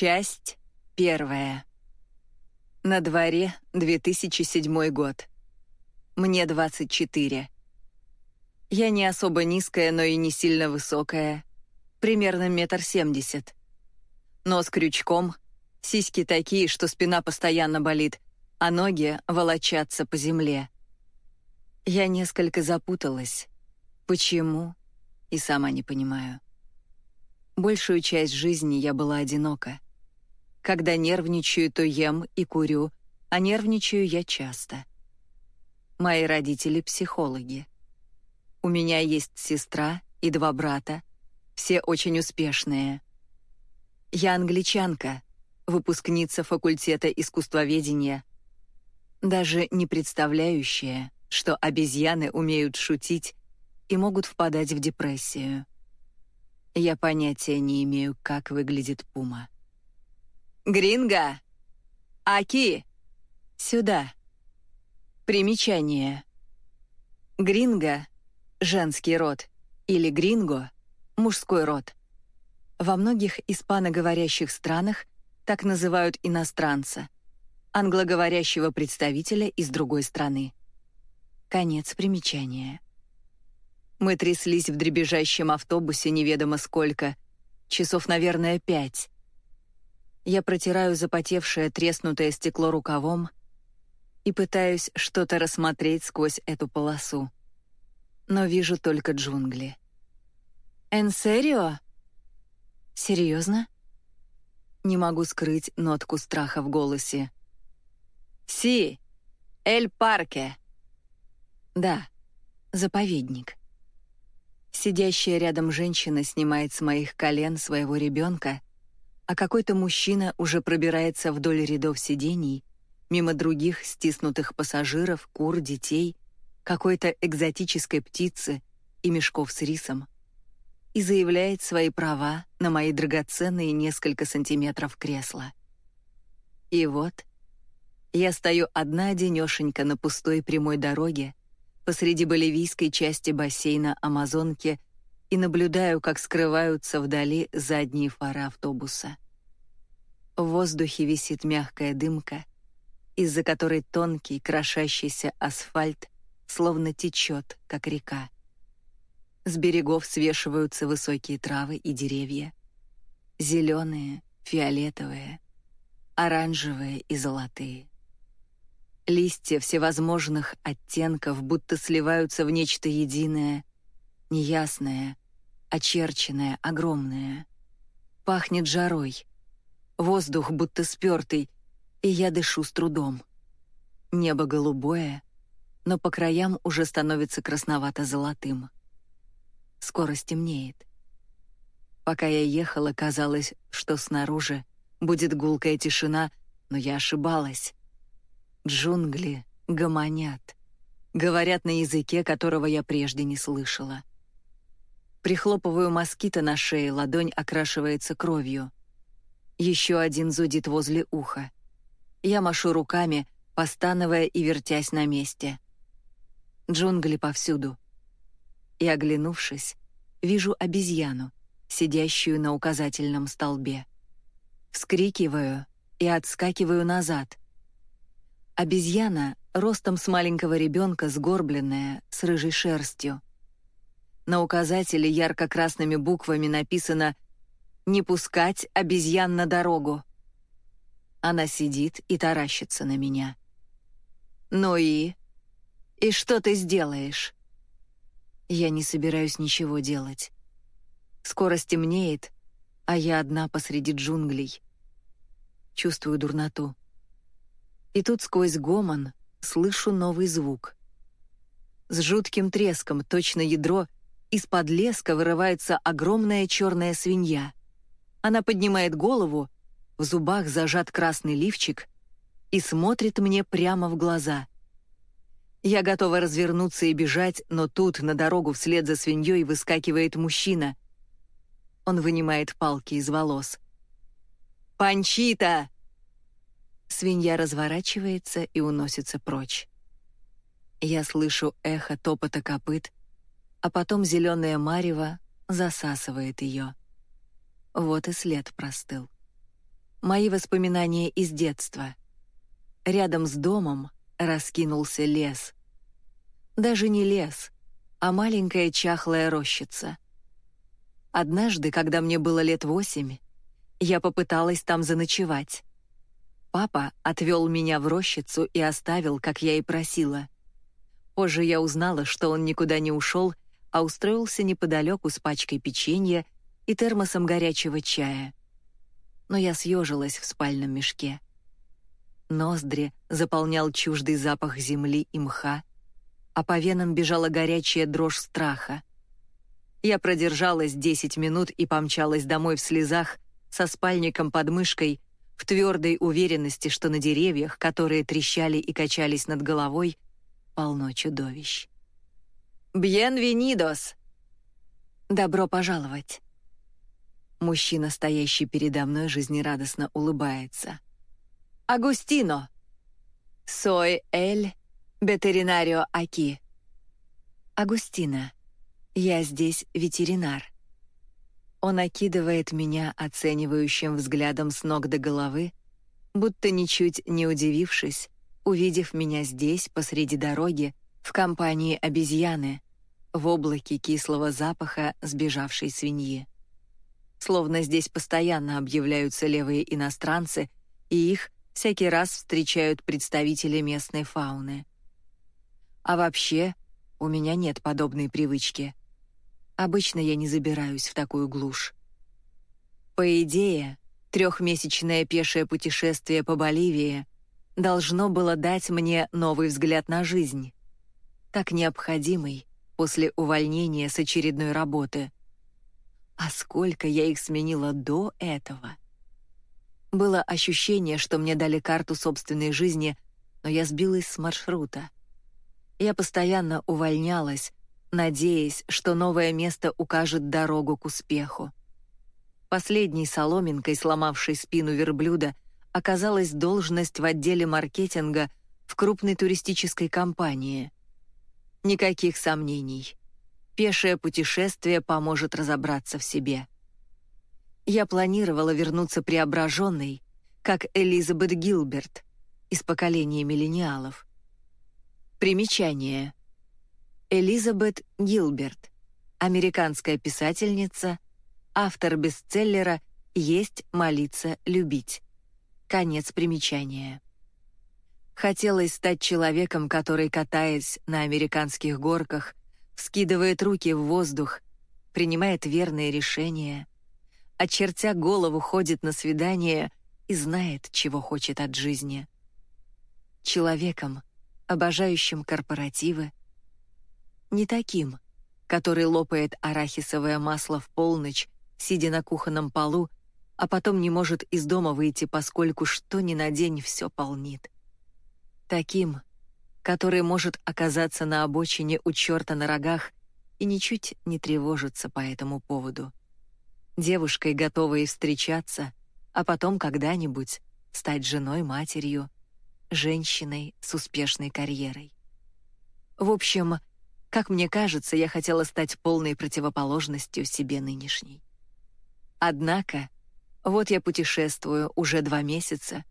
Часть первая. На дворе 2007 год. Мне 24. Я не особо низкая, но и не сильно высокая. Примерно метр семьдесят. Нос крючком, сиськи такие, что спина постоянно болит, а ноги волочатся по земле. Я несколько запуталась. Почему? И сама не понимаю. Большую часть жизни я была одинока. Когда нервничаю, то ем и курю, а нервничаю я часто. Мои родители — психологи. У меня есть сестра и два брата, все очень успешные. Я англичанка, выпускница факультета искусствоведения, даже не представляющая, что обезьяны умеют шутить и могут впадать в депрессию. Я понятия не имею, как выглядит пума. «Гринго! Аки! Сюда!» Примечание. Гринго — женский род, или гринго — мужской род. Во многих испаноговорящих странах так называют иностранца, англоговорящего представителя из другой страны. Конец примечания. Мы тряслись в дребезжащем автобусе неведомо сколько, часов, наверное, пять. Я протираю запотевшее треснутое стекло рукавом и пытаюсь что-то рассмотреть сквозь эту полосу. Но вижу только джунгли. «Эн серио?» «Серьезно?» Не могу скрыть нотку страха в голосе. «Си! Эль Парке!» «Да, заповедник». Сидящая рядом женщина снимает с моих колен своего ребенка, а какой-то мужчина уже пробирается вдоль рядов сидений, мимо других стиснутых пассажиров, кур, детей, какой-то экзотической птицы и мешков с рисом, и заявляет свои права на мои драгоценные несколько сантиметров кресла. И вот я стою одна-одинешенька на пустой прямой дороге, посреди боливийской части бассейна Амазонки и наблюдаю, как скрываются вдали задние фары автобуса. В воздухе висит мягкая дымка, из-за которой тонкий, крошащийся асфальт словно течет, как река. С берегов свешиваются высокие травы и деревья. Зеленые, фиолетовые, оранжевые и золотые. Листья всевозможных оттенков будто сливаются в нечто единое, неясное, очерченное, огромное. Пахнет жарой. Воздух будто спёртый, и я дышу с трудом. Небо голубое, но по краям уже становится красновато-золотым. Скоро стемнеет. Пока я ехала, казалось, что снаружи будет гулкая тишина, но я ошибалась. Джунгли гомонят. Говорят на языке, которого я прежде не слышала. Прихлопываю москита на шее, ладонь окрашивается кровью. Еще один зудит возле уха. Я машу руками, постановая и вертясь на месте. Джунгли повсюду. И, оглянувшись, вижу обезьяну, сидящую на указательном столбе. Вскрикиваю и отскакиваю назад — Обезьяна ростом с маленького ребенка, сгорбленная, с рыжей шерстью. На указателе ярко-красными буквами написано «Не пускать обезьян на дорогу». Она сидит и таращится на меня. «Ну и? И что ты сделаешь?» Я не собираюсь ничего делать. Скоро стемнеет, а я одна посреди джунглей. Чувствую дурноту. И тут сквозь гомон слышу новый звук. С жутким треском, точно ядро, из-под леска вырывается огромная черная свинья. Она поднимает голову, в зубах зажат красный лифчик и смотрит мне прямо в глаза. Я готова развернуться и бежать, но тут на дорогу вслед за свиньей выскакивает мужчина. Он вынимает палки из волос. «Панчита!» Свинья разворачивается и уносится прочь. Я слышу эхо топота копыт, а потом зеленое марево засасывает ее. Вот и след простыл. Мои воспоминания из детства. Рядом с домом раскинулся лес. Даже не лес, а маленькая чахлая рощица. Однажды, когда мне было лет восемь, я попыталась там заночевать. Папа отвел меня в рощицу и оставил, как я и просила. Позже я узнала, что он никуда не ушел, а устроился неподалеку с пачкой печенья и термосом горячего чая. Но я съежилась в спальном мешке. Ноздри заполнял чуждый запах земли и мха, а по венам бежала горячая дрожь страха. Я продержалась десять минут и помчалась домой в слезах, со спальником под мышкой, в твердой уверенности, что на деревьях, которые трещали и качались над головой, полно чудовищ. «Бьенвенидос!» «Добро пожаловать!» Мужчина, стоящий передо мной, жизнерадостно улыбается. «Агустино! Сой эль ветеринарио аки!» «Агустина, я здесь ветеринар». Он окидывает меня оценивающим взглядом с ног до головы, будто ничуть не удивившись, увидев меня здесь, посреди дороги, в компании обезьяны, в облаке кислого запаха сбежавшей свиньи. Словно здесь постоянно объявляются левые иностранцы, и их всякий раз встречают представители местной фауны. А вообще, у меня нет подобной привычки. Обычно я не забираюсь в такую глушь. По идее, трехмесячное пешее путешествие по Боливии должно было дать мне новый взгляд на жизнь, так необходимый после увольнения с очередной работы. А сколько я их сменила до этого? Было ощущение, что мне дали карту собственной жизни, но я сбилась с маршрута. Я постоянно увольнялась, надеясь, что новое место укажет дорогу к успеху. Последней соломинкой, сломавшей спину верблюда, оказалась должность в отделе маркетинга в крупной туристической компании. Никаких сомнений. Пешее путешествие поможет разобраться в себе. Я планировала вернуться преображенной, как Элизабет Гилберт из поколения миллениалов. Примечание. Элизабет Гилберт, американская писательница, автор бестселлера «Есть, молиться, любить». Конец примечания. Хотелось стать человеком, который, катаясь на американских горках, вскидывает руки в воздух, принимает верные решения, очертя голову, ходит на свидание и знает, чего хочет от жизни. Человеком, обожающим корпоративы, не таким, который лопает арахисовое масло в полночь, сидя на кухонном полу, а потом не может из дома выйти, поскольку что ни на день все полнит. Таким, который может оказаться на обочине у черта на рогах и ничуть не тревожиться по этому поводу. Девушкой, готовой встречаться, а потом когда-нибудь стать женой, матерью, женщиной с успешной карьерой. В общем, как мне кажется, я хотела стать полной противоположностью себе нынешней. Однако, вот я путешествую уже два месяца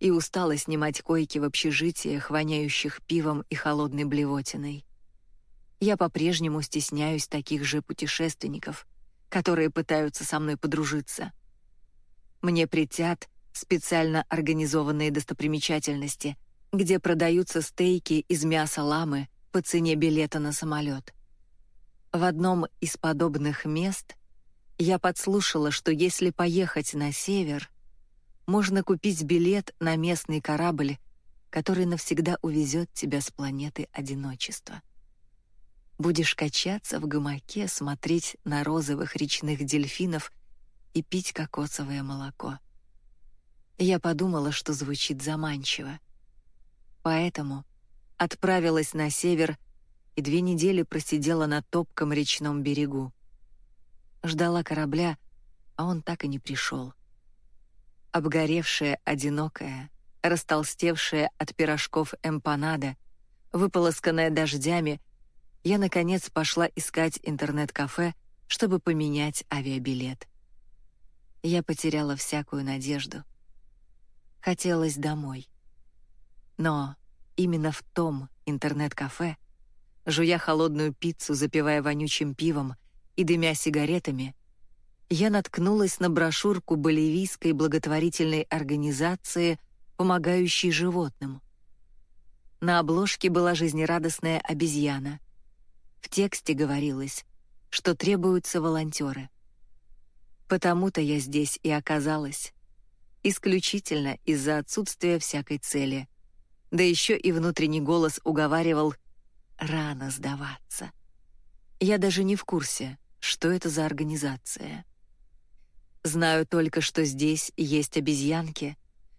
и устала снимать койки в общежитиях, воняющих пивом и холодной блевотиной. Я по-прежнему стесняюсь таких же путешественников, которые пытаются со мной подружиться. Мне притят специально организованные достопримечательности, где продаются стейки из мяса ламы по цене билета на самолет. В одном из подобных мест я подслушала, что если поехать на север, можно купить билет на местный корабль, который навсегда увезет тебя с планеты одиночества. Будешь качаться в гамаке, смотреть на розовых речных дельфинов и пить кокосовое молоко. Я подумала, что звучит заманчиво. Поэтому отправилась на север и две недели просидела на топком речном берегу. Ждала корабля, а он так и не пришел. Обгоревшая, одинокая, растолстевшая от пирожков эмпанада, выполосканная дождями, я, наконец, пошла искать интернет-кафе, чтобы поменять авиабилет. Я потеряла всякую надежду, Хотелось домой. Но именно в том интернет-кафе, жуя холодную пиццу, запивая вонючим пивом и дымя сигаретами, я наткнулась на брошюрку боливийской благотворительной организации, помогающей животным. На обложке была жизнерадостная обезьяна. В тексте говорилось, что требуются волонтеры. Потому-то я здесь и оказалась. Исключительно из-за отсутствия всякой цели. Да еще и внутренний голос уговаривал рано сдаваться. Я даже не в курсе, что это за организация. Знаю только, что здесь есть обезьянки,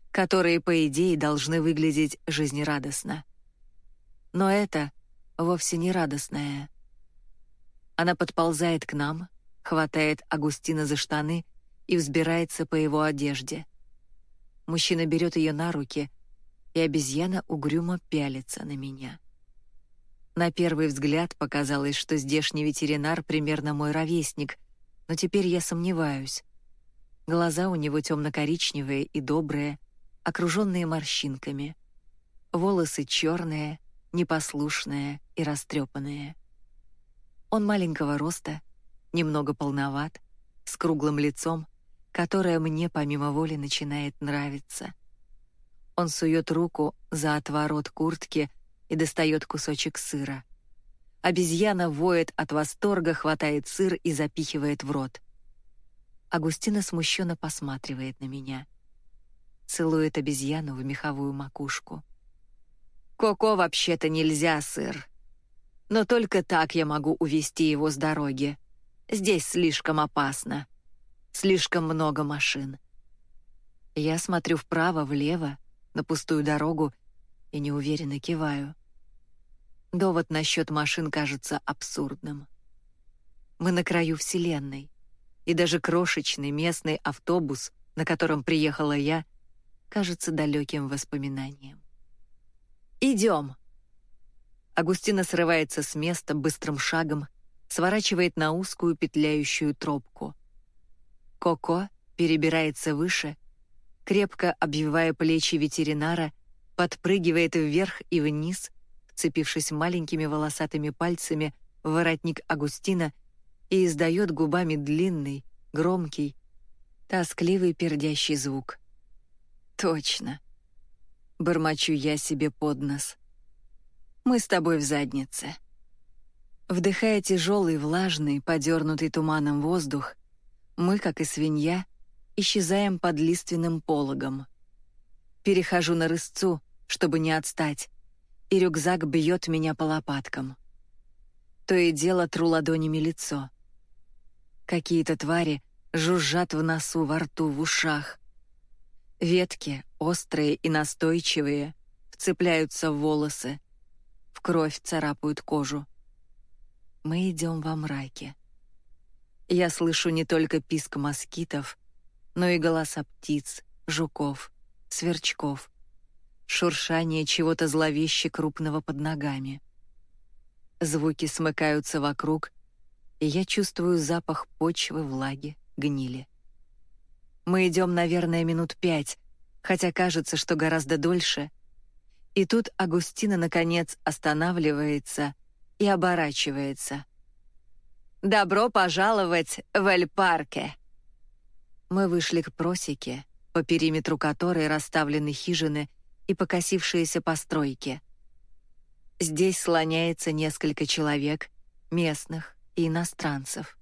которые, по идее, должны выглядеть жизнерадостно. Но это вовсе не радостное. Она подползает к нам, хватает Агустина за штаны и взбирается по его одежде. Мужчина берет ее на руки, и обезьяна угрюмо пялится на меня. На первый взгляд показалось, что здешний ветеринар примерно мой ровесник, но теперь я сомневаюсь. Глаза у него темно-коричневые и добрые, окруженные морщинками. Волосы черные, непослушные и растрепанные. Он маленького роста, немного полноват, с круглым лицом, которое мне помимо воли начинает нравиться. Он сует руку за отворот куртки и достает кусочек сыра. Обезьяна воет от восторга, хватает сыр и запихивает в рот. Агустина смущенно посматривает на меня. Целует обезьяну в меховую макушку. «Коко вообще-то нельзя, сыр. Но только так я могу увести его с дороги. Здесь слишком опасно. Слишком много машин». Я смотрю вправо-влево, на пустую дорогу, и неуверенно киваю. Довод насчет машин кажется абсурдным. Мы на краю Вселенной и даже крошечный местный автобус, на котором приехала я, кажется далеким воспоминанием. «Идем!» Агустина срывается с места быстрым шагом, сворачивает на узкую петляющую тропку. Коко перебирается выше, крепко обвивая плечи ветеринара, подпрыгивает вверх и вниз, вцепившись маленькими волосатыми пальцами в воротник Агустина — и издает губами длинный, громкий, тоскливый пердящий звук. Точно. Бормочу я себе под нос. Мы с тобой в заднице. Вдыхая тяжелый, влажный, подернутый туманом воздух, мы, как и свинья, исчезаем под лиственным пологом. Перехожу на рысцу, чтобы не отстать, и рюкзак бьет меня по лопаткам. То и дело тру ладонями лицо. Какие-то твари жужжат в носу, во рту, в ушах. Ветки, острые и настойчивые, вцепляются в волосы, в кровь царапают кожу. Мы идем во мраке. Я слышу не только писк москитов, но и голоса птиц, жуков, сверчков, шуршание чего-то зловеще крупного под ногами. Звуки смыкаются вокруг, и я чувствую запах почвы, влаги, гнили. Мы идем, наверное, минут пять, хотя кажется, что гораздо дольше. И тут Агустина, наконец, останавливается и оборачивается. «Добро пожаловать в Эль-Парке!» Мы вышли к просеке, по периметру которой расставлены хижины и покосившиеся постройки. Здесь слоняется несколько человек, местных, и иностранцев.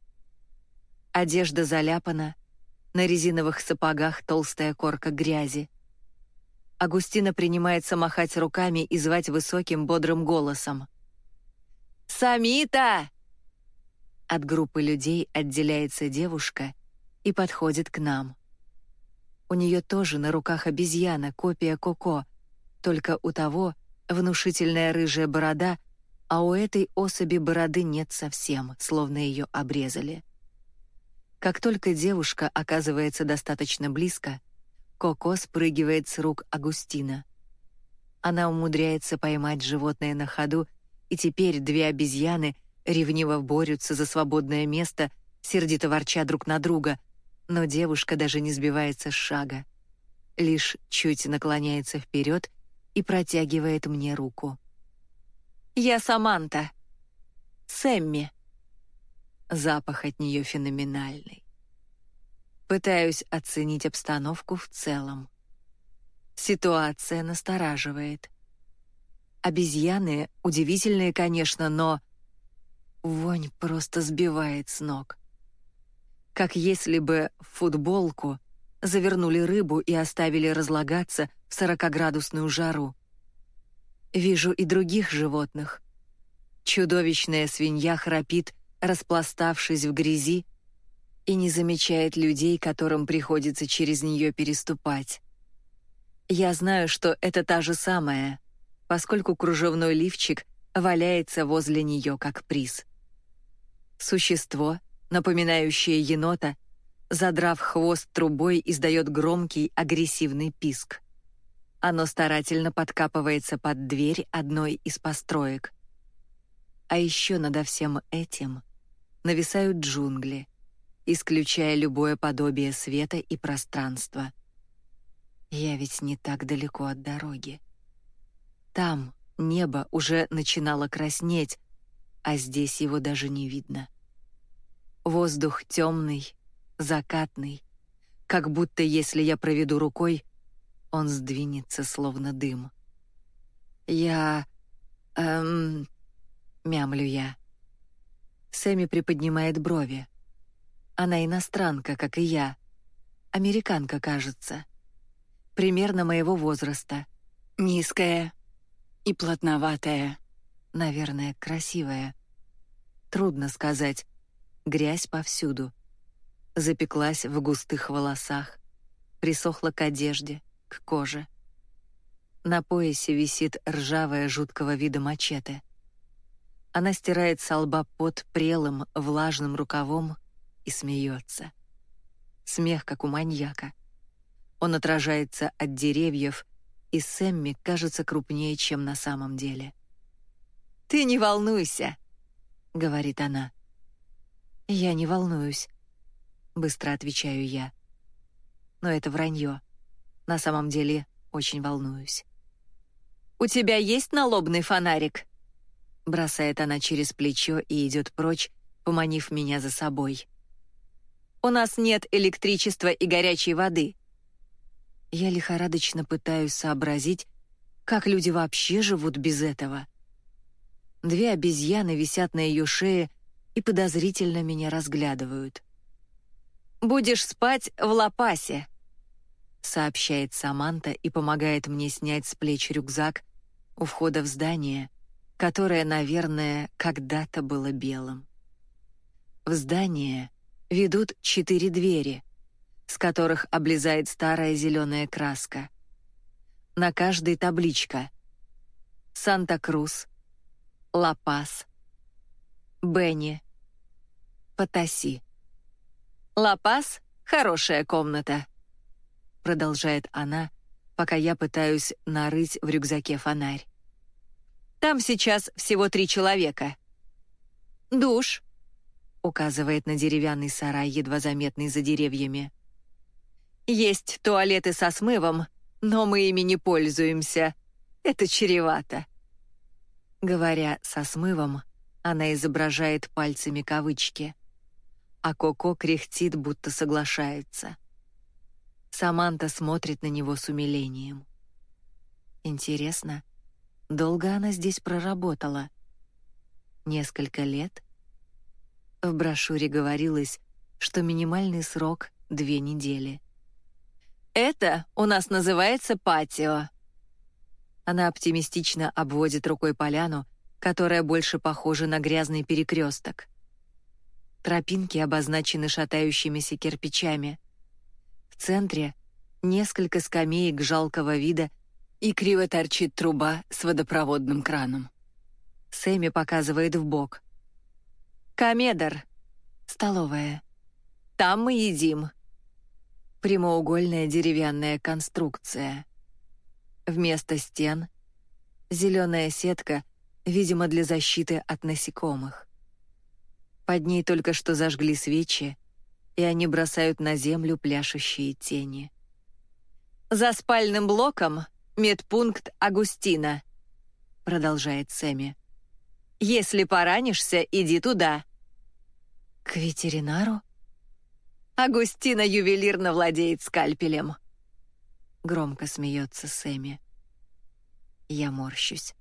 Одежда заляпана, на резиновых сапогах толстая корка грязи. Агустина принимается махать руками и звать высоким бодрым голосом. «Самита!» От группы людей отделяется девушка и подходит к нам. У нее тоже на руках обезьяна, копия Коко, только у того внушительная рыжая борода а у этой особи бороды нет совсем, словно ее обрезали. Как только девушка оказывается достаточно близко, Коко спрыгивает с рук Агустина. Она умудряется поймать животное на ходу, и теперь две обезьяны ревниво борются за свободное место, сердито ворча друг на друга, но девушка даже не сбивается с шага. лишь чуть наклоняется вперед и протягивает мне руку. «Я Саманта. Сэмми». Запах от нее феноменальный. Пытаюсь оценить обстановку в целом. Ситуация настораживает. Обезьяны удивительные, конечно, но вонь просто сбивает с ног. Как если бы в футболку завернули рыбу и оставили разлагаться в сорокоградусную жару. Вижу и других животных. Чудовищная свинья храпит, распластавшись в грязи, и не замечает людей, которым приходится через нее переступать. Я знаю, что это та же самая, поскольку кружевной лифчик валяется возле нее как приз. Существо, напоминающее енота, задрав хвост трубой, издает громкий агрессивный писк. Оно старательно подкапывается под дверь одной из построек. А еще надо всем этим нависают джунгли — исключая любое подобие света и пространства. Я ведь не так далеко от дороги. Там небо уже начинало краснеть, а здесь его даже не видно. Воздух темный, закатный, как будто если я проведу рукой, он сдвинется словно дым. Я... эм... мямлю я. Сэмми приподнимает брови. Она иностранка, как и я. Американка, кажется. Примерно моего возраста. Низкая и плотноватая. Наверное, красивая. Трудно сказать. Грязь повсюду. Запеклась в густых волосах. Присохла к одежде, к коже. На поясе висит ржавая жуткого вида мачете. Она стирает с лба под прелым влажным рукавом и смеется. Смех, как у маньяка. Он отражается от деревьев, и Сэмми кажется крупнее, чем на самом деле. «Ты не волнуйся», — говорит она. «Я не волнуюсь», — быстро отвечаю я. Но это вранье. На самом деле очень волнуюсь. «У тебя есть налобный фонарик?» Бросает она через плечо и идет прочь, поманив меня за собой. У нас нет электричества и горячей воды. Я лихорадочно пытаюсь сообразить, как люди вообще живут без этого. Две обезьяны висят на ее шее и подозрительно меня разглядывают. «Будешь спать в лапасе», — сообщает Саманта и помогает мне снять с плеч рюкзак у входа в здание, которое, наверное, когда-то было белым. В здание ведут четыре двери, с которых облезает старая зеленая краска. На каждой табличка «Санта-Крус», «Ла-Пас», «Бенни», «Потаси». «Ла-Пас — хорошая комната», — продолжает она, пока я пытаюсь нарыть в рюкзаке фонарь. «Там сейчас всего три человека. Душ, указывает на деревянный сарай, едва заметный за деревьями. Есть туалеты со смывом, но мы ими не пользуемся. Это чревато. Говоря со смывом, она изображает пальцами кавычки, а Коко кряхтит, будто соглашается. Саманта смотрит на него с умилением. Интересно, долго она здесь проработала? Несколько лет? В брошюре говорилось, что минимальный срок — две недели. «Это у нас называется патио». Она оптимистично обводит рукой поляну, которая больше похожа на грязный перекресток. Тропинки обозначены шатающимися кирпичами. В центре — несколько скамеек жалкого вида и криво торчит труба с водопроводным краном. Сэмми показывает в бок. Камедр. Столовая. Там мы едим. Прямоугольная деревянная конструкция. Вместо стен — зеленая сетка, видимо, для защиты от насекомых. Под ней только что зажгли свечи, и они бросают на землю пляшущие тени. «За спальным блоком медпункт Агустина», — продолжает Сэмми. «Если поранишься, иди туда». «К ветеринару?» «Агустина ювелирно владеет скальпелем», — громко смеется Сэмми. Я морщусь.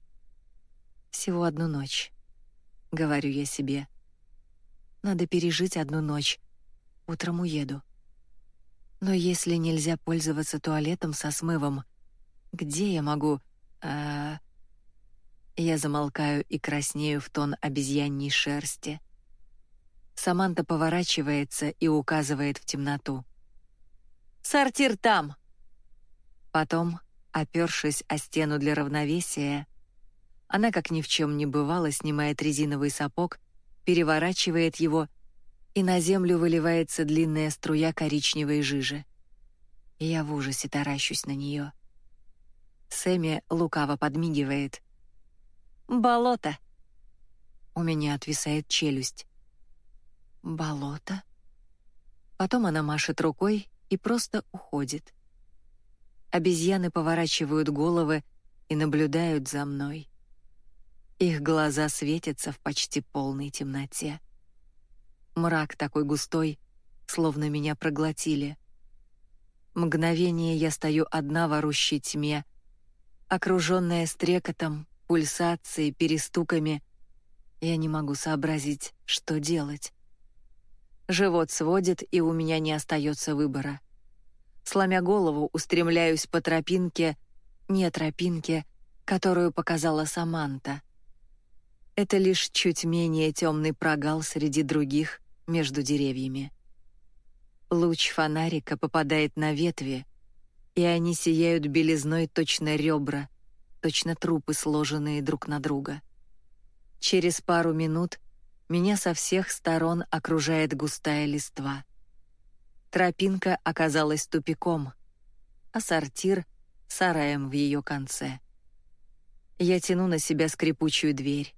«Всего одну ночь», — говорю я себе. «Надо пережить одну ночь. Утром уеду». Но если нельзя пользоваться туалетом со смывом, где я могу... Э, я замолкаю и краснею в тон обезьяньей шерсти. Саманта поворачивается и указывает в темноту. «Сортир там!» Потом, опершись о стену для равновесия, она, как ни в чем не бывало, снимает резиновый сапог, переворачивает его и на землю выливается длинная струя коричневой жижи. Я в ужасе таращусь на нее. Сэмми лукаво подмигивает. «Болото!» У меня отвисает челюсть. «Болото?» Потом она машет рукой и просто уходит. Обезьяны поворачивают головы и наблюдают за мной. Их глаза светятся в почти полной темноте. Мрак такой густой, словно меня проглотили. Мгновение я стою одна в орущей тьме, окруженная стрекотом, пульсацией, перестуками. Я не могу сообразить, что делать. Живот сводит, и у меня не остается выбора. Сломя голову, устремляюсь по тропинке, не тропинке, которую показала Саманта. Это лишь чуть менее темный прогал среди других, между деревьями. Луч фонарика попадает на ветви, и они сияют белизной точно ребра, точно трупы, сложенные друг на друга. Через пару минут меня со всех сторон окружает густая листва. Тропинка оказалась тупиком, а сортир — сараем в ее конце. Я тяну на себя скрипучую дверь.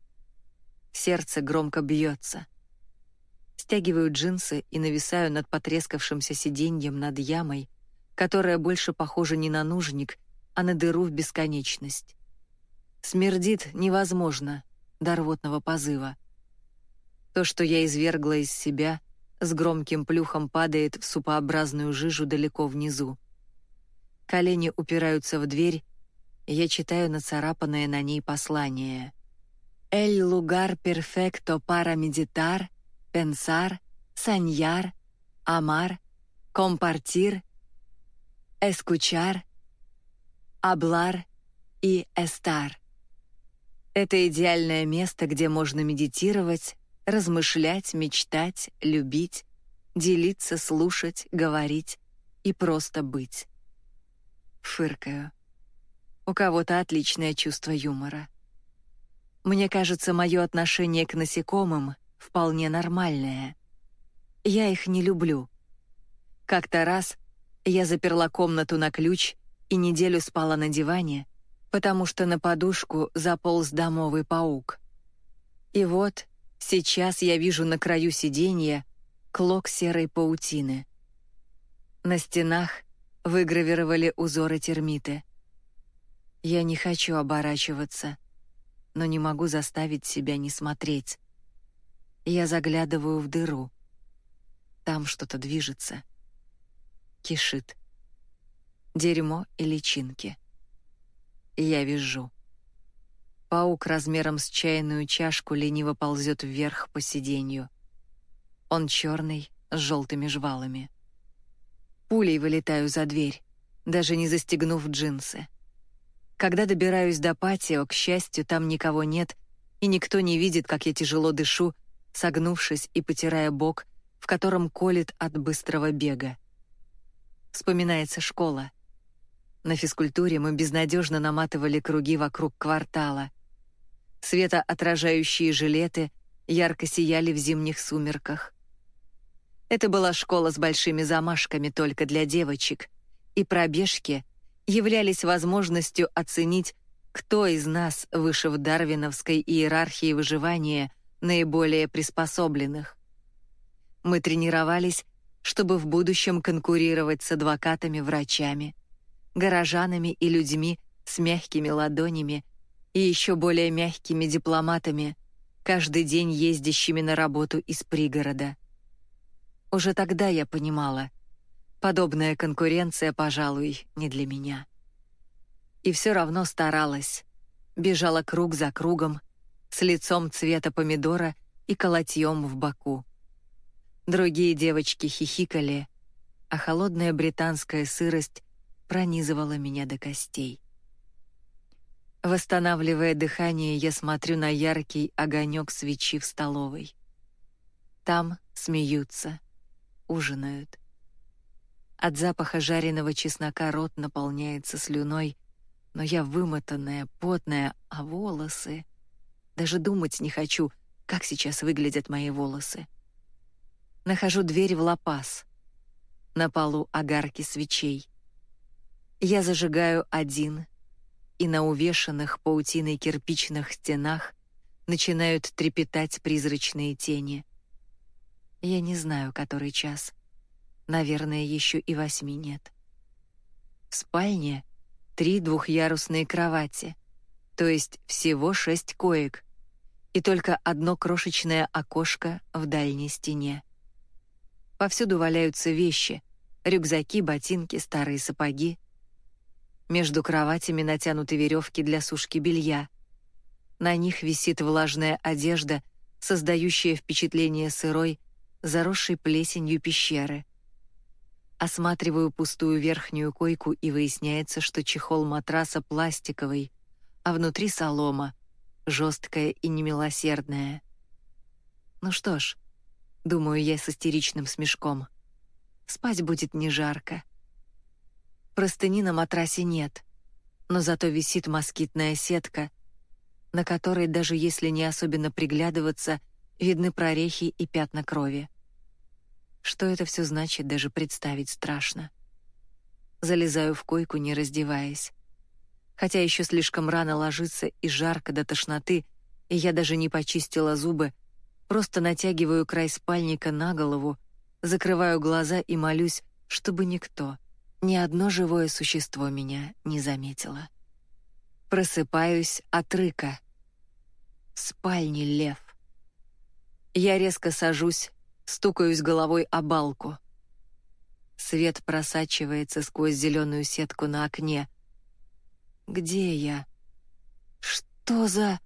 Сердце громко бьется — стягиваю джинсы и нависаю над потрескавшимся сиденьем над ямой, которая больше похожа не на нужник, а на дыру в бесконечность. Смердит невозможно до рвотного позыва. То, что я извергла из себя, с громким плюхом падает в супообразную жижу далеко внизу. Колени упираются в дверь, и я читаю нацарапанное на ней послание. «Эль лугар перфекто пара медитар pensar, soñar, amar, compartir, escuchar, hablar и estar. Это идеальное место, где можно медитировать, размышлять, мечтать, любить, делиться, слушать, говорить и просто быть. Фыркаю. У кого-то отличное чувство юмора. Мне кажется, мое отношение к насекомым вполне нормальное. Я их не люблю. Как-то раз я заперла комнату на ключ и неделю спала на диване, потому что на подушку заполз домовый паук. И вот сейчас я вижу на краю сиденья клок серой паутины. На стенах выгравировали узоры термиты. Я не хочу оборачиваться, но не могу заставить себя не смотреть. Я заглядываю в дыру. Там что-то движется. Кишит. Дерьмо и личинки. Я вижу. Паук размером с чайную чашку лениво ползет вверх по сиденью. Он черный, с желтыми жвалами. Пулей вылетаю за дверь, даже не застегнув джинсы. Когда добираюсь до патио, к счастью, там никого нет, и никто не видит, как я тяжело дышу согнувшись и потирая бок, в котором колет от быстрого бега. Вспоминается школа. На физкультуре мы безнадежно наматывали круги вокруг квартала. Светоотражающие жилеты ярко сияли в зимних сумерках. Это была школа с большими замашками только для девочек, и пробежки являлись возможностью оценить, кто из нас выше в дарвиновской иерархии выживания наиболее приспособленных. Мы тренировались, чтобы в будущем конкурировать с адвокатами, врачами, горожанами и людьми с мягкими ладонями и еще более мягкими дипломатами, каждый день ездящими на работу из пригорода. Уже тогда я понимала, подобная конкуренция, пожалуй, не для меня. И все равно старалась, бежала круг за кругом, с лицом цвета помидора и колотьем в боку. Другие девочки хихикали, а холодная британская сырость пронизывала меня до костей. Восстанавливая дыхание, я смотрю на яркий огонек свечи в столовой. Там смеются, ужинают. От запаха жареного чеснока рот наполняется слюной, но я вымотанная, потная, а волосы... Даже думать не хочу, как сейчас выглядят мои волосы. Нахожу дверь в лапас. На полу огарки свечей. Я зажигаю один, и на увешанных паутиной кирпичных стенах начинают трепетать призрачные тени. Я не знаю, который час. Наверное, еще и восьми нет. В спальне три двухъярусные кровати, то есть всего шесть коек, и только одно крошечное окошко в дальней стене. Повсюду валяются вещи: рюкзаки, ботинки, старые сапоги. Между кроватями натянуты веревки для сушки белья. На них висит влажная одежда, создающая впечатление сырой, заросшей плесенью пещеры. Осматриваю пустую верхнюю койку и выясняется, что чехол матраса пластиковый, а внутри солома, жесткая и немилосердная. Ну что ж, думаю я с истеричным смешком. Спать будет не жарко. Простыни на матрасе нет, но зато висит москитная сетка, на которой даже если не особенно приглядываться, видны прорехи и пятна крови. Что это все значит, даже представить страшно. Залезаю в койку, не раздеваясь. Хотя еще слишком рано ложиться и жарко до тошноты, и я даже не почистила зубы, просто натягиваю край спальника на голову, закрываю глаза и молюсь, чтобы никто, ни одно живое существо меня не заметило. Просыпаюсь от рыка. В спальне лев. Я резко сажусь, стукаюсь головой о балку. Свет просачивается сквозь зеленую сетку на окне. Где я? Что за...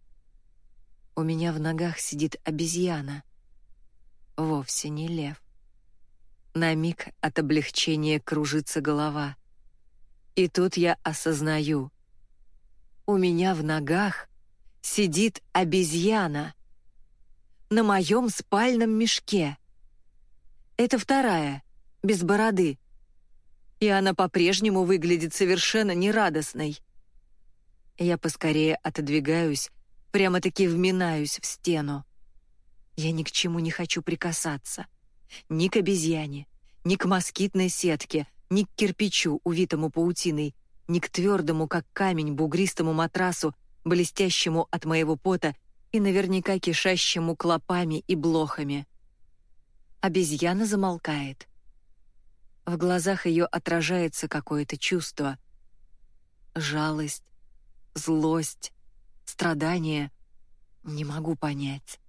У меня в ногах сидит обезьяна. Вовсе не лев. На миг от облегчения кружится голова. И тут я осознаю. У меня в ногах сидит обезьяна. На моем спальном мешке. Это вторая, без бороды. И она по-прежнему выглядит совершенно нерадостной. Я поскорее отодвигаюсь, прямо-таки вминаюсь в стену. Я ни к чему не хочу прикасаться. Ни к обезьяне, ни к москитной сетке, ни к кирпичу, увитому паутиной, ни к твердому, как камень, бугристому матрасу, блестящему от моего пота и наверняка кишащему клопами и блохами. Обезьяна замолкает. В глазах ее отражается какое-то чувство. Жалость, злость, страдание. Не могу понять.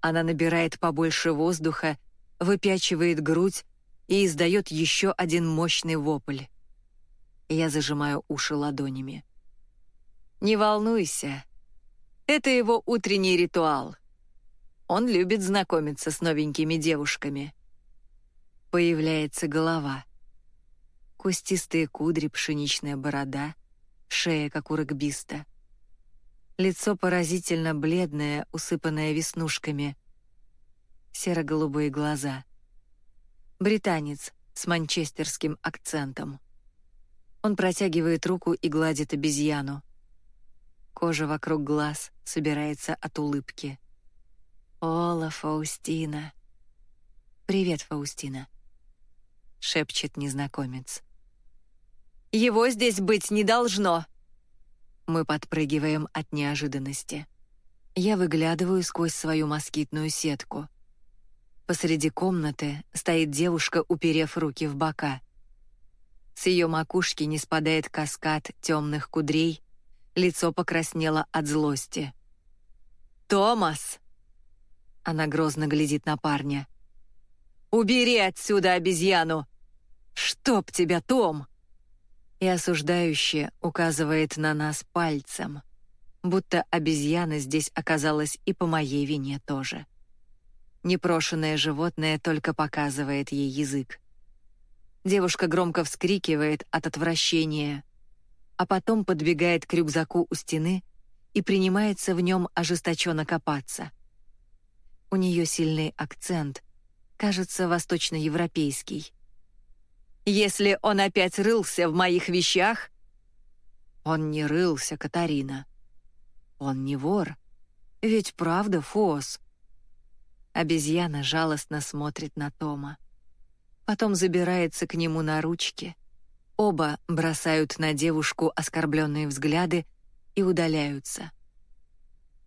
Она набирает побольше воздуха, выпячивает грудь и издает еще один мощный вопль. Я зажимаю уши ладонями. «Не волнуйся. Это его утренний ритуал. Он любит знакомиться с новенькими девушками. Появляется голова. Кустистые кудри, пшеничная борода, шея, как у регбиста. Лицо поразительно бледное, усыпанное веснушками. Серо-голубые глаза. Британец с манчестерским акцентом. Он протягивает руку и гладит обезьяну. Кожа вокруг глаз собирается от улыбки. «Ола, Фаустина!» «Привет, Фаустина!» — шепчет незнакомец. «Его здесь быть не должно!» Мы подпрыгиваем от неожиданности. Я выглядываю сквозь свою москитную сетку. Посреди комнаты стоит девушка, уперев руки в бока. С ее макушки не спадает каскад темных кудрей, лицо покраснело от злости. «Томас!» Она грозно глядит на парня. «Убери отсюда обезьяну! Чтоб тебя, Том!» И осуждающе указывает на нас пальцем, будто обезьяна здесь оказалась и по моей вине тоже. Непрошенное животное только показывает ей язык. Девушка громко вскрикивает от отвращения, а потом подбегает к рюкзаку у стены и принимается в нем ожесточенно копаться. У нее сильный акцент, кажется, восточноевропейский. Если он опять рылся в моих вещах... Он не рылся, Катарина. Он не вор. Ведь правда, Фос? Обезьяна жалостно смотрит на Тома. Потом забирается к нему на ручки. Оба бросают на девушку оскорбленные взгляды и удаляются.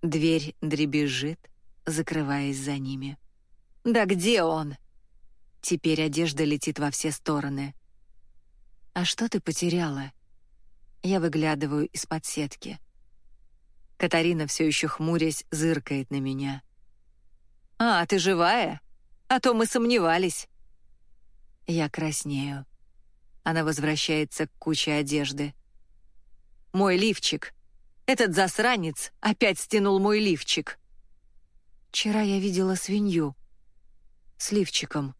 Дверь дребезжит, закрываясь за ними. «Да где он?» Теперь одежда летит во все стороны. «А что ты потеряла?» Я выглядываю из-под сетки. Катарина все еще хмурясь зыркает на меня. «А, ты живая? А то мы сомневались». Я краснею. Она возвращается к куче одежды. «Мой лифчик», этот засранец опять стянул мой лифчик. Вчера я видела свинью. С лифчиком.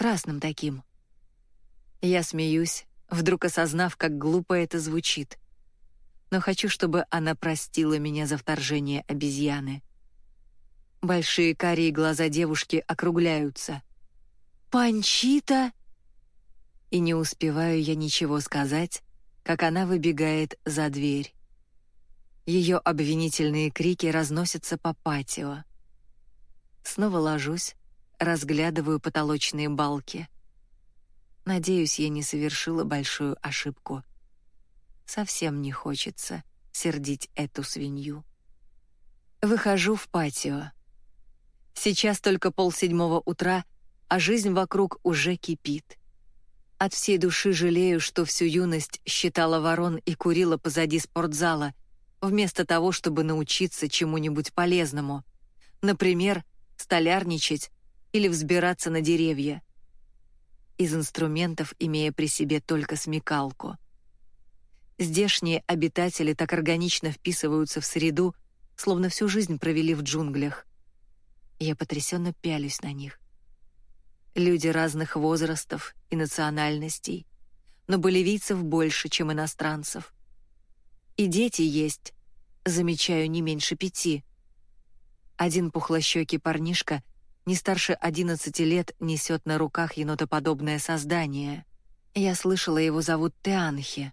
Красным таким. Я смеюсь, вдруг осознав, как глупо это звучит. Но хочу, чтобы она простила меня за вторжение обезьяны. Большие карие глаза девушки округляются. «Панчита?» И не успеваю я ничего сказать, как она выбегает за дверь. Ее обвинительные крики разносятся по патио. Снова ложусь, разглядываю потолочные балки. Надеюсь, я не совершила большую ошибку. Совсем не хочется сердить эту свинью. Выхожу в патио. Сейчас только полседьмого утра, а жизнь вокруг уже кипит. От всей души жалею, что всю юность считала ворон и курила позади спортзала, вместо того, чтобы научиться чему-нибудь полезному, например, столярничать или взбираться на деревья. Из инструментов имея при себе только смекалку. Здешние обитатели так органично вписываются в среду, словно всю жизнь провели в джунглях. Я потрясенно пялюсь на них. Люди разных возрастов и национальностей, но боливийцев больше, чем иностранцев — и дети есть, замечаю не меньше пяти. Один пухлощекий парнишка не старше одиннадцати лет несет на руках енотоподобное создание. Я слышала, его зовут Теанхи,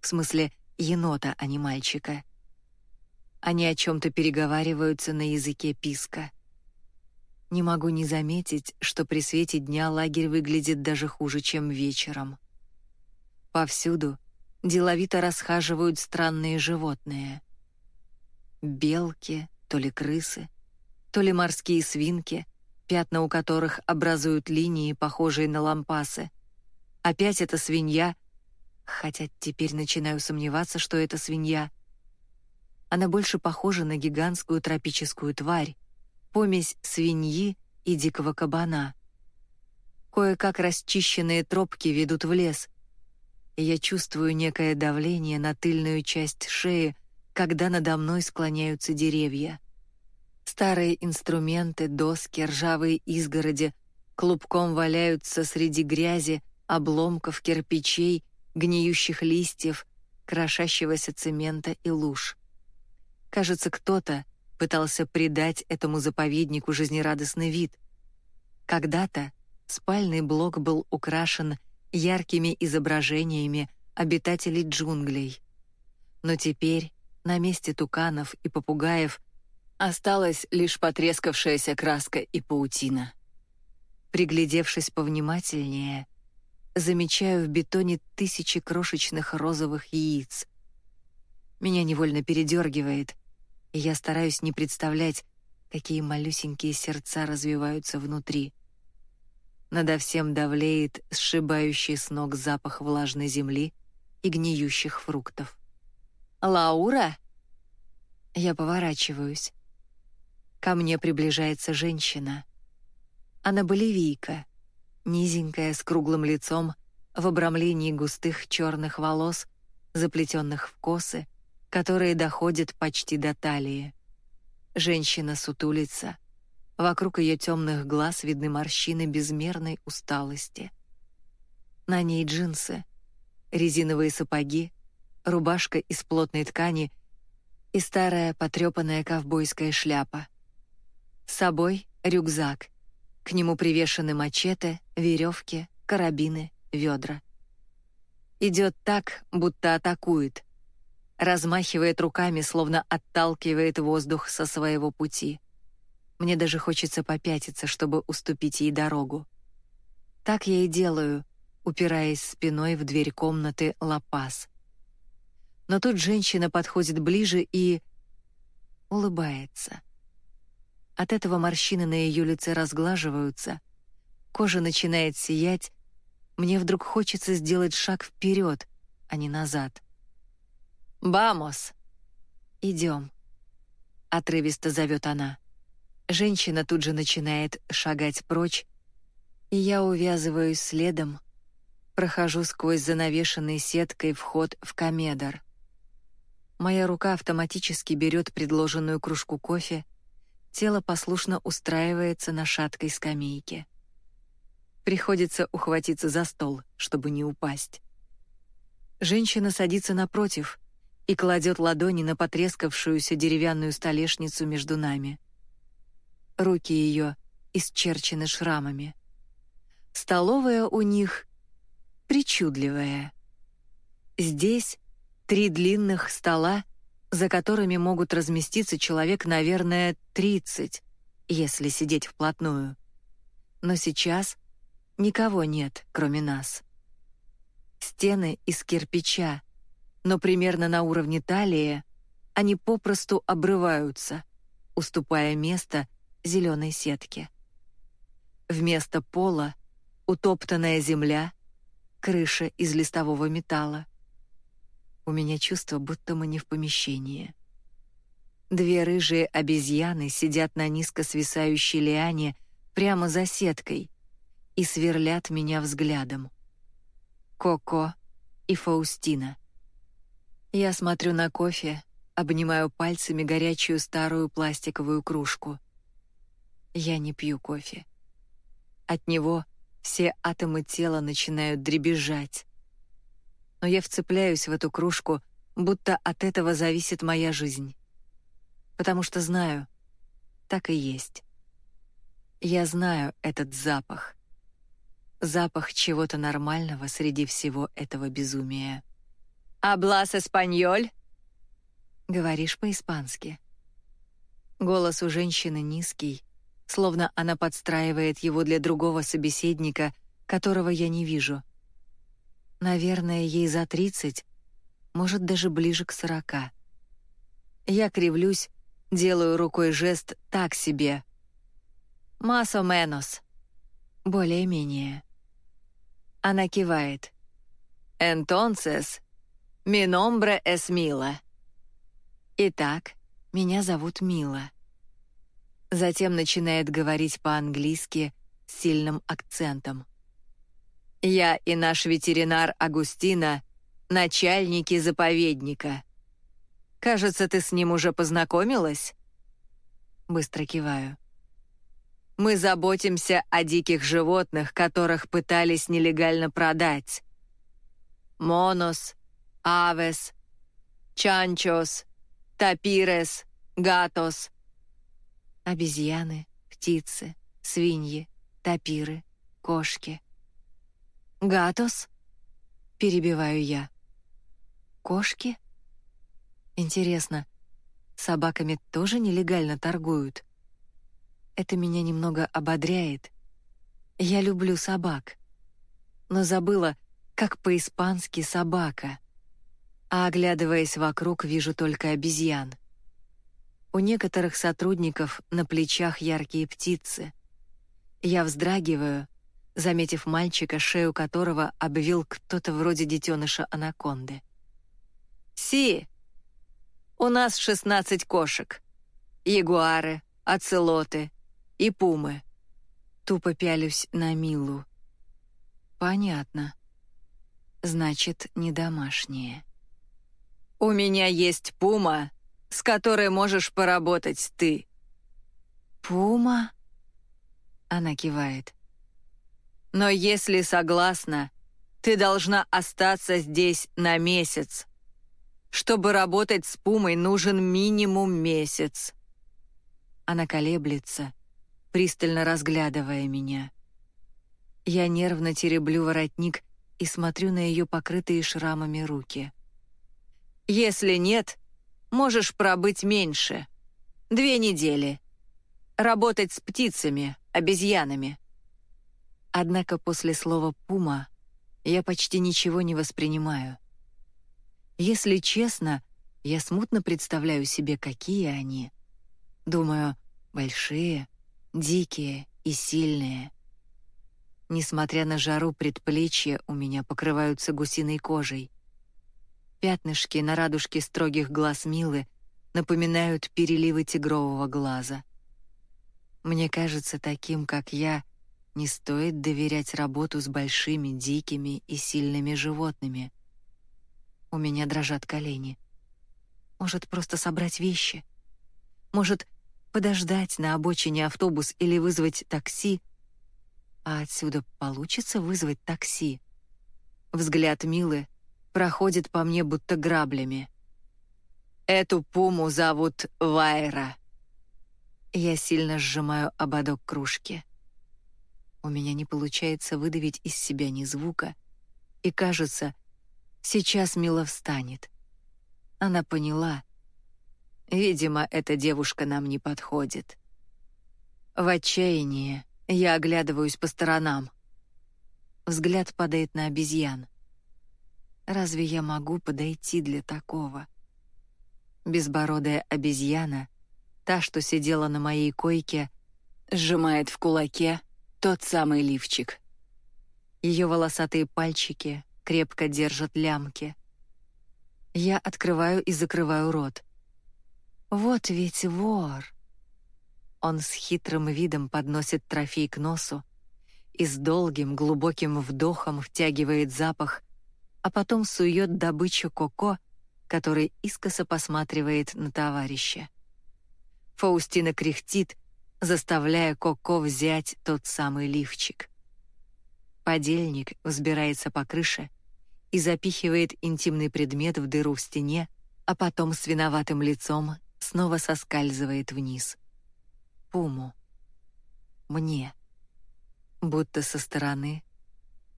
в смысле енота, а не мальчика. Они о чем-то переговариваются на языке писка. Не могу не заметить, что при свете дня лагерь выглядит даже хуже, чем вечером. Повсюду деловито расхаживают странные животные. Белки, то ли крысы, то ли морские свинки, пятна у которых образуют линии, похожие на лампасы. Опять это свинья, хотя теперь начинаю сомневаться, что это свинья. Она больше похожа на гигантскую тропическую тварь, помесь свиньи и дикого кабана. Кое-как расчищенные тропки ведут в лес — и я чувствую некое давление на тыльную часть шеи, когда надо мной склоняются деревья. Старые инструменты, доски, ржавые изгороди клубком валяются среди грязи, обломков, кирпичей, гниющих листьев, крошащегося цемента и луж. Кажется, кто-то пытался придать этому заповеднику жизнерадостный вид. Когда-то спальный блок был украшен яркими изображениями обитателей джунглей. Но теперь на месте туканов и попугаев осталась лишь потрескавшаяся краска и паутина. Приглядевшись повнимательнее, замечаю в бетоне тысячи крошечных розовых яиц. Меня невольно передергивает, и я стараюсь не представлять, какие малюсенькие сердца развиваются внутри. надо всем давлеет сшибающий с ног запах влажной земли и гниющих фруктов. «Лаура?» Я поворачиваюсь. Ко мне приближается женщина. Она боливийка, низенькая, с круглым лицом, в обрамлении густых черных волос, заплетенных в косы, которые доходят почти до талии. Женщина сутулится. Вокруг ее темных глаз видны морщины безмерной усталости. На ней джинсы, резиновые сапоги, рубашка из плотной ткани и старая потрепанная ковбойская шляпа. С собой рюкзак. К нему привешены мачете, веревки, карабины, ведра. Идет так, будто атакует. Размахивает руками, словно отталкивает воздух со своего пути. Мне даже хочется попятиться, чтобы уступить ей дорогу. Так я и делаю, упираясь спиной в дверь комнаты Лапас. Но тут женщина подходит ближе и улыбается. От этого морщины на ее лице разглаживаются, кожа начинает сиять, мне вдруг хочется сделать шаг вперед, а не назад. «Бамос!» «Идем», — отрывисто зовет она. Женщина тут же начинает шагать прочь, и я увязываюсь следом, прохожу сквозь занавешенный сеткой вход в комедор. Моя рука автоматически берет предложенную кружку кофе, тело послушно устраивается на шаткой скамейке. Приходится ухватиться за стол, чтобы не упасть. Женщина садится напротив и кладет ладони на потрескавшуюся деревянную столешницу между нами. Руки ее исчерчены шрамами. Столовая у них причудливая. Здесь три длинных стола за которыми могут разместиться человек, наверное, 30, если сидеть вплотную. Но сейчас никого нет, кроме нас. Стены из кирпича, но примерно на уровне талии они попросту обрываются, уступая место зеленой сетке. Вместо пола утоптанная земля, крыша из листового металла. У меня чувство, будто мы не в помещении. Две рыжие обезьяны сидят на низко свисающей лиане прямо за сеткой и сверлят меня взглядом. Коко и Фаустина. Я смотрю на кофе, обнимаю пальцами горячую старую пластиковую кружку. Я не пью кофе. От него все атомы тела начинают дребезжать но я вцепляюсь в эту кружку, будто от этого зависит моя жизнь. Потому что знаю, так и есть. Я знаю этот запах. Запах чего-то нормального среди всего этого безумия. «Аблас эспаньоль?» Говоришь по-испански. Голос у женщины низкий, словно она подстраивает его для другого собеседника, которого я не вижу — Наверное, ей за 30, может, даже ближе к 40. Я кривлюсь, делаю рукой жест так себе. «Масо менос». Более-менее. Она кивает. «Entonces, mi nombre es Mila». Итак, меня зовут Мила. Затем начинает говорить по-английски с сильным акцентом. Я и наш ветеринар Агустина — начальники заповедника. Кажется, ты с ним уже познакомилась?» Быстро киваю. «Мы заботимся о диких животных, которых пытались нелегально продать. Монос, авес, чанчос, тапирес, гатос. Обезьяны, птицы, свиньи, тапиры, кошки — «Гатос?» — перебиваю я. «Кошки?» Интересно, собаками тоже нелегально торгуют? Это меня немного ободряет. Я люблю собак. Но забыла, как по-испански «собака». А оглядываясь вокруг, вижу только обезьян. У некоторых сотрудников на плечах яркие птицы. Я вздрагиваю — заметив мальчика, шею которого обвил кто-то вроде детеныша анаконды. «Си, у нас 16 кошек. Ягуары, оцелоты и пумы». Тупо пялюсь на Милу. «Понятно. Значит, не домашние». «У меня есть пума, с которой можешь поработать ты». «Пума?» Она кивает. «Но если согласна, ты должна остаться здесь на месяц. Чтобы работать с пумой, нужен минимум месяц». Она колеблется, пристально разглядывая меня. Я нервно тереблю воротник и смотрю на ее покрытые шрамами руки. «Если нет, можешь пробыть меньше. Две недели. Работать с птицами, обезьянами». Однако после слова «пума» я почти ничего не воспринимаю. Если честно, я смутно представляю себе, какие они. Думаю, большие, дикие и сильные. Несмотря на жару, предплечья у меня покрываются гусиной кожей. Пятнышки на радужке строгих глаз Милы напоминают переливы тигрового глаза. Мне кажется, таким, как я, не стоит доверять работу с большими, дикими и сильными животными. У меня дрожат колени. Может, просто собрать вещи? Может, подождать на обочине автобус или вызвать такси — а отсюда получится вызвать такси? Взгляд Милы проходит по мне будто граблями. Эту пуму зовут Вайра. Я сильно сжимаю ободок кружки. У меня не получается выдавить из себя ни звука, и кажется, сейчас Мила встанет. Она поняла. Видимо, эта девушка нам не подходит. В отчаянии я оглядываюсь по сторонам. Взгляд падает на обезьян. Разве я могу подойти для такого? Безбородая обезьяна, та, что сидела на моей койке, сжимает в кулаке тот самый лифчик. Ее волосатые пальчики крепко держат лямки. Я открываю и закрываю рот. Вот ведь вор. Он с хитрым видом подносит трофей к носу и с долгим глубоким вдохом втягивает запах, а потом сует добычу Коко, который искоса посматривает на товарища. Фаустина кряхтит, заставляя Коко взять тот самый лифчик. Подельник взбирается по крыше и запихивает интимный предмет в дыру в стене, а потом с виноватым лицом снова соскальзывает вниз — Пуму. Мне. Будто со стороны,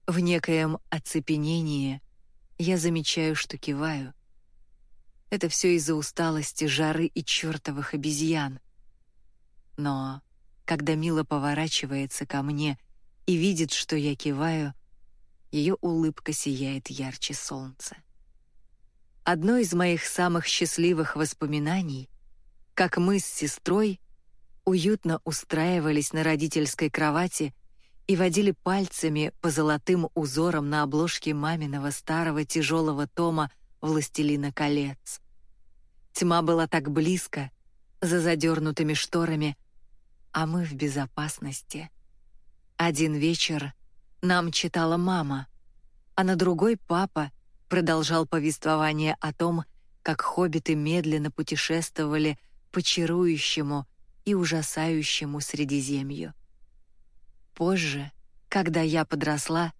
в некоем оцепенении, я замечаю, что киваю. Это все из-за усталости, жары и чертовых обезьян. Но когда Мила поворачивается ко мне и видит, что я киваю, ее улыбка сияет ярче солнца. Одно из моих самых счастливых воспоминаний, как мы с сестрой уютно устраивались на родительской кровати и водили пальцами по золотым узорам на обложке маминого старого тяжелого тома «Властелина колец». Тьма была так близко, за задернутыми шторами, а мы в безопасности. Один вечер нам читала мама, а на другой папа продолжал повествование о том, как хоббиты медленно путешествовали по чарующему, и ужасающему Средиземью. Позже, когда я подросла,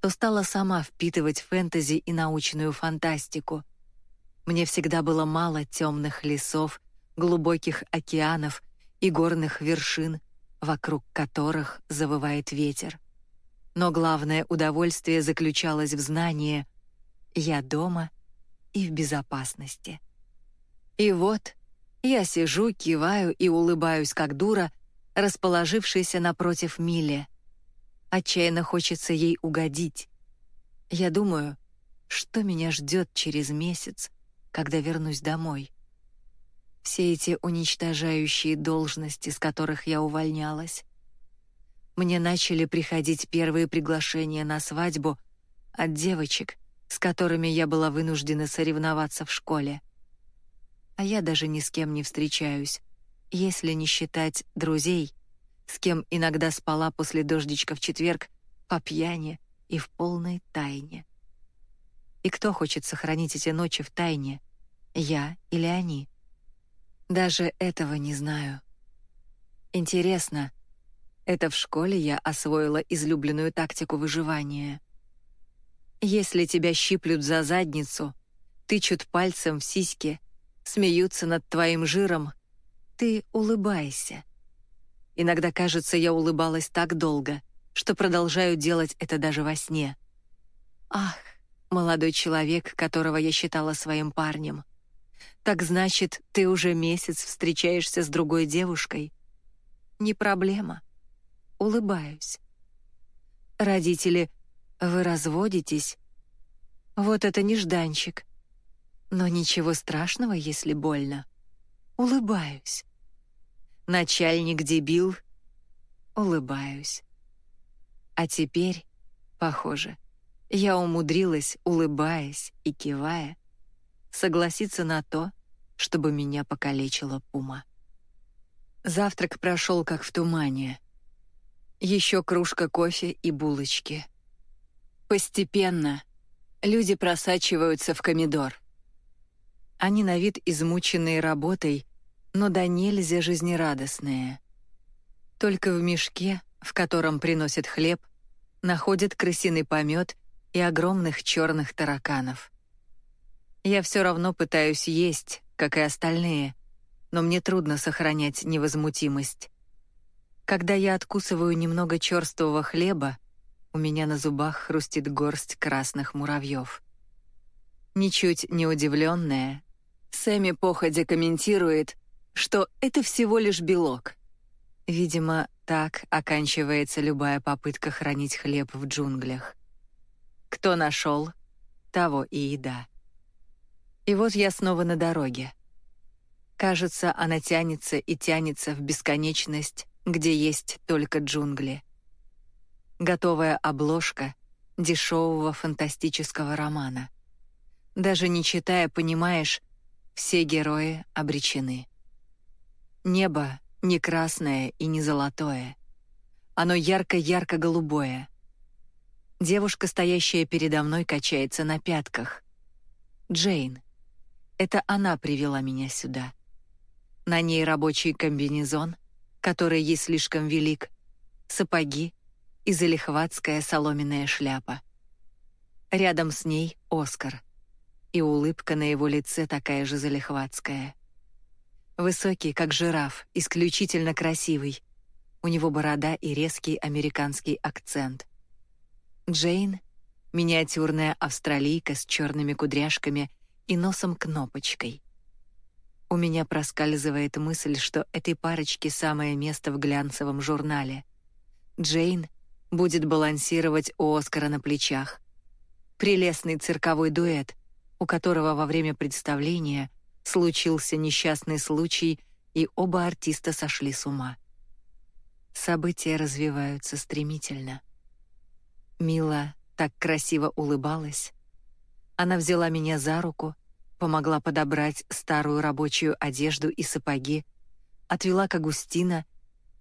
то стала сама впитывать фэнтези и научную фантастику. Мне всегда было мало темных лесов, глубоких океанов и горных вершин, вокруг которых завывает ветер. Но главное удовольствие заключалось в знании «я дома и в безопасности». И вот я сижу, киваю и улыбаюсь, как дура, расположившаяся напротив Миле. Отчаянно хочется ей угодить. Я думаю, что меня ждет через месяц, когда вернусь домой. Все эти уничтожающие должности, с которых я увольнялась. мне начали приходить первые приглашения на свадьбу от девочек, с которыми я была вынуждена соревноваться в школе. А я даже ни с кем не встречаюсь, если не считать друзей, с кем иногда спала после дождичка в четверг по пьяни и в полной тайне. И кто хочет сохранить эти ночи в тайне, я или они? Даже этого не знаю. Интересно, это в школе я освоила излюбленную тактику выживания. Если тебя щиплют за задницу, тычут пальцем в сиськи, смеются над твоим жиром, ты улыбайся. Иногда кажется, я улыбалась так долго, что продолжаю делать это даже во сне. Ах, молодой человек, которого я считала своим парнем. Так значит, ты уже месяц встречаешься с другой девушкой? Не проблема улыбаюсь. Родители, вы разводитесь? Вот это нежданчик. Но ничего страшного, если больно. Улыбаюсь. Начальник дебил. Улыбаюсь. А теперь, похоже, я умудрилась, улыбаясь и кивая, согласиться на то, чтобы меня покалечила пума. Завтрак прошел как в тумане. Еще кружка кофе и булочки. Постепенно люди просачиваются в комидор. Они на вид измученные работой, но до нельзя жизнерадостные. Только в мешке, в котором приносят хлеб, находят крысиный помет и огромных черных тараканов. Я все равно пытаюсь есть, как и остальные, но мне трудно сохранять невозмутимость. Когда я откусываю немного черствого хлеба, у меня на зубах хрустит горсть красных муравьев. Ничуть не удивленная, Сэмми походя комментирует, что это всего лишь белок. Видимо, так оканчивается любая попытка хранить хлеб в джунглях. Кто нашел, того и еда. И вот я снова на дороге. Кажется, она тянется и тянется в бесконечность, где есть только джунгли. Готовая обложка дешевого фантастического романа. Даже не читая, понимаешь, все герои обречены. Небо не красное и не золотое. Оно ярко-ярко-голубое. Девушка, стоящая передо мной, качается на пятках. Джейн. Это она привела меня сюда. На ней рабочий комбинезон, который ей слишком велик, сапоги и залихватская соломенная шляпа. Рядом с ней Оскар, и улыбка на его лице такая же залихватская. Высокий, как жираф, исключительно красивый. У него борода и резкий американский акцент. Джейн — миниатюрная австралийка с черными кудряшками и носом-кнопочкой. У меня проскальзывает мысль, что этой парочке самое место в глянцевом журнале. Джейн будет балансировать у Оскара на плечах. Прелестный цирковой дуэт, у которого во время представления случился несчастный случай, и оба артиста сошли с ума. События развиваются стремительно. Мила так красиво улыбалась. Она взяла меня за руку, помогла подобрать старую рабочую одежду и сапоги, отвела к Агустина,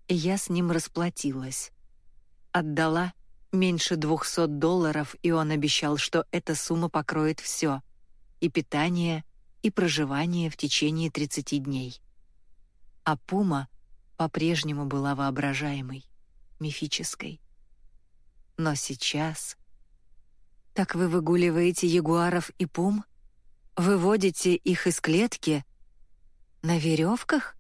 и я с ним расплатилась. Отдала меньше двухсот долларов, и он обещал, что эта сумма покроет все — и питание, и проживание в течение 30 дней. А Пума по-прежнему была воображаемой, мифической. Но сейчас... Так вы выгуливаете ягуаров и пум? Выводите их из клетки? На веревках?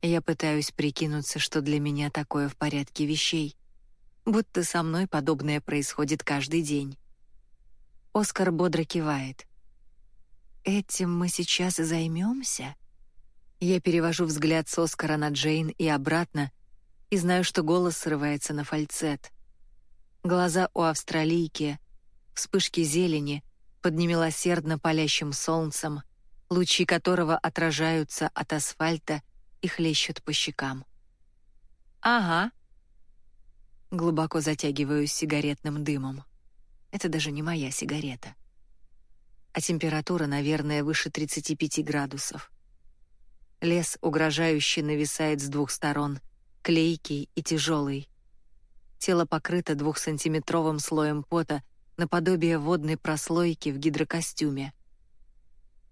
Я пытаюсь прикинуться, что для меня такое в порядке вещей. Будто со мной подобное происходит каждый день. Оскар бодро кивает. «Этим мы сейчас и займемся?» Я перевожу взгляд с Оскара на Джейн и обратно, и знаю, что голос срывается на фальцет. Глаза у австралийки, вспышки зелени — под немилосердно палящим солнцем, лучи которого отражаются от асфальта и хлещут по щекам. «Ага». Глубоко затягиваюсь сигаретным дымом. Это даже не моя сигарета. А температура, наверное, выше 35 градусов. Лес угрожающе нависает с двух сторон, клейкий и тяжелый. Тело покрыто двухсантиметровым слоем пота, наподобие водной прослойки в гидрокостюме.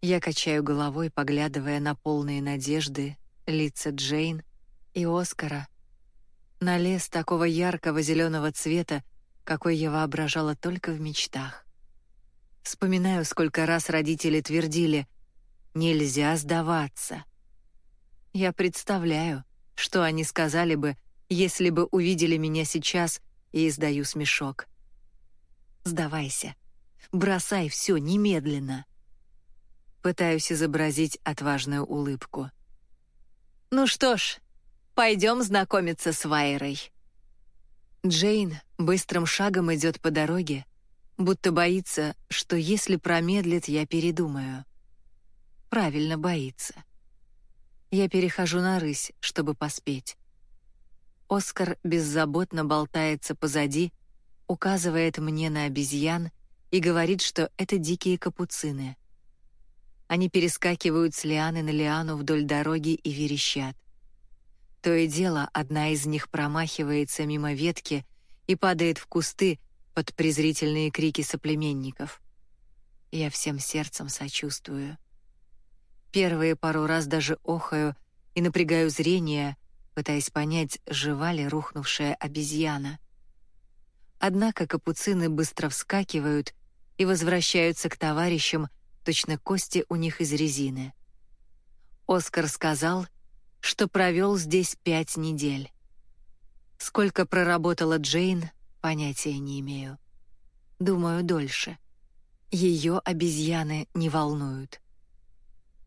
Я качаю головой, поглядывая на полные надежды лица Джейн и Оскара, на лес такого яркого зеленого цвета, какой я воображала только в мечтах. Вспоминаю, сколько раз родители твердили «нельзя сдаваться». Я представляю, что они сказали бы, если бы увидели меня сейчас и издаю смешок. «Сдавайся. Бросай все немедленно». Пытаюсь изобразить отважную улыбку. «Ну что ж, пойдем знакомиться с Вайрой». Джейн быстрым шагом идет по дороге, будто боится, что если промедлит, я передумаю. Правильно боится. Я перехожу на рысь, чтобы поспеть. Оскар беззаботно болтается позади, указывает мне на обезьян и говорит, что это дикие капуцины. Они перескакивают с лианы на лиану вдоль дороги и верещат. То и дело, одна из них промахивается мимо ветки и падает в кусты под презрительные крики соплеменников. Я всем сердцем сочувствую. Первые пару раз даже охаю и напрягаю зрение, пытаясь понять, жива ли рухнувшая обезьяна. Однако капуцины быстро вскакивают и возвращаются к товарищам, точно кости у них из резины. Оскар сказал, что провел здесь пять недель. Сколько проработала Джейн, понятия не имею. Думаю, дольше. Ее обезьяны не волнуют.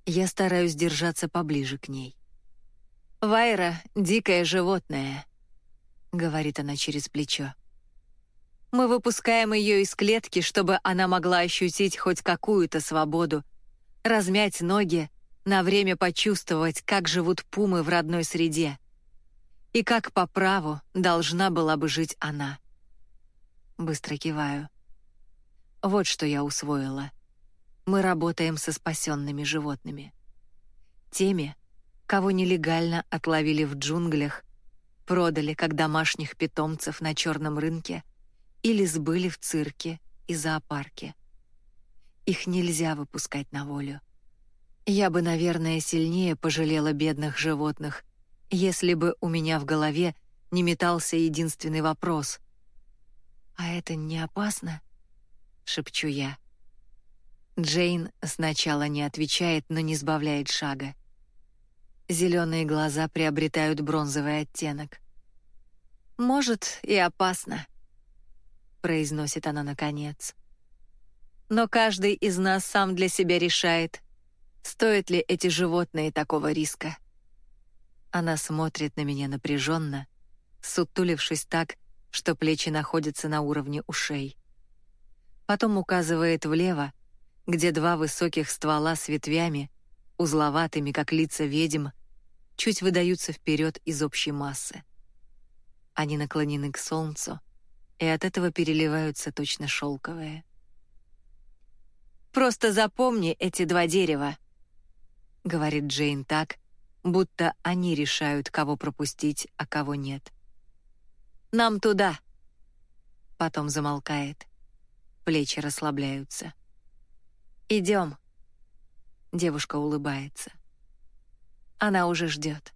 Я стараюсь держаться поближе к ней. «Вайра — дикое животное», — говорит она через плечо. Мы выпускаем ее из клетки, чтобы она могла ощутить хоть какую-то свободу, размять ноги, на время почувствовать, как живут пумы в родной среде. И как по праву должна была бы жить она. Быстро киваю. Вот что я усвоила. Мы работаем со спасенными животными. Теми, кого нелегально отловили в джунглях, продали как домашних питомцев на черном рынке — или сбыли в цирке и зоопарке. Их нельзя выпускать на волю. Я бы, наверное, сильнее пожалела бедных животных, если бы у меня в голове не метался единственный вопрос. «А это не опасно?» — шепчу я. Джейн сначала не отвечает, но не сбавляет шага. Зеленые глаза приобретают бронзовый оттенок. «Может, и опасно», произносит она наконец. Но каждый из нас сам для себя решает, стоят ли эти животные такого риска. Она смотрит на меня напряженно, сутулившись так, что плечи находятся на уровне ушей. Потом указывает влево, где два высоких ствола с ветвями, узловатыми, как лица ведьм, чуть выдаются вперед из общей массы. Они наклонены к солнцу, и от этого переливаются точно шелковые. «Просто запомни эти два дерева», — говорит Джейн так, будто они решают, кого пропустить, а кого нет. «Нам туда!» Потом замолкает. Плечи расслабляются. «Идем!» Девушка улыбается. Она уже ждет.